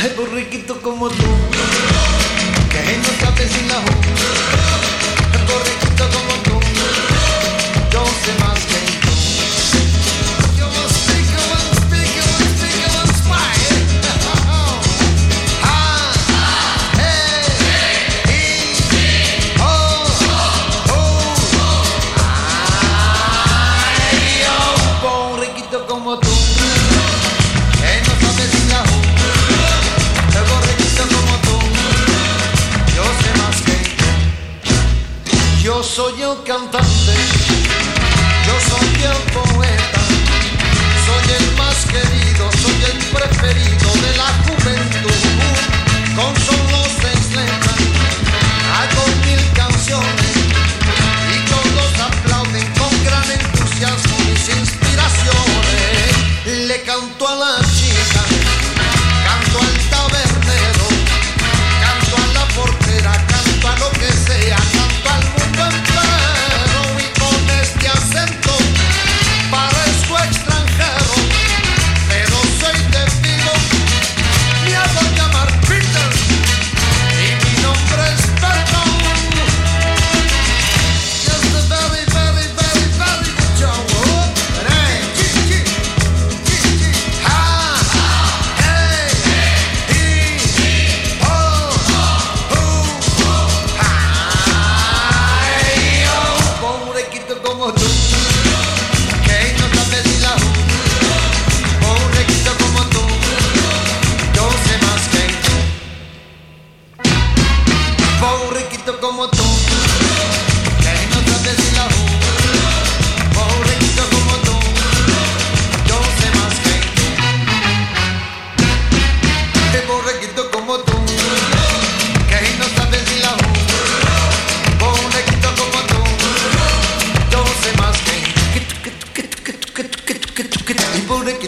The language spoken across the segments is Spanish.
Ay, burriquito como tú, que no sabes si la soy el cantante, yo soy el poeta, soy el más querido, soy el preferido de la juventud. Con solo seis letras hago mil canciones y todos aplauden con gran entusiasmo mis inspiraciones. Le canto a la chica,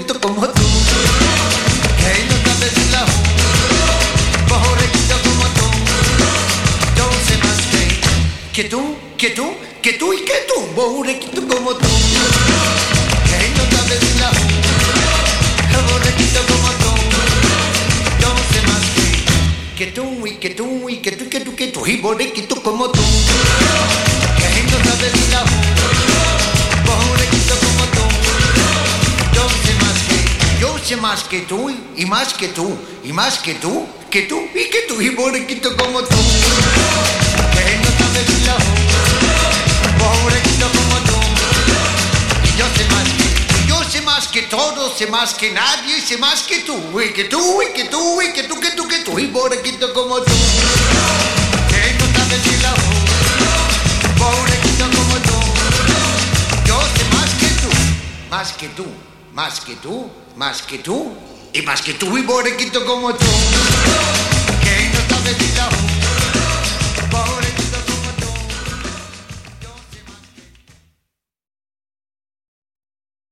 Borrequito como tú, que tú, que tú, que tú, tú y que tú, como tú, que no sabes ni la ju. Borrequito como tú, yo sé más que que tú y que tú y que tú, que tú, que tú y borrequito como tú, que no sabes ni más que tú y más que tú y más que tú, que tú y que tú y borrequito como tú, que no sabes ni la. Pobrequito como tú, y yo sé más que yo sé más que todos, sé más que nadie, sé más que tú, y que tú, y que tú, y que tú, que tú, que tú, y pobrequito como tú, que no sabes ni la. Pobrequito como tú, yo sé más que tú, más que tú, más que tú, más que tú, y más que tú, y borrequito como tú. Que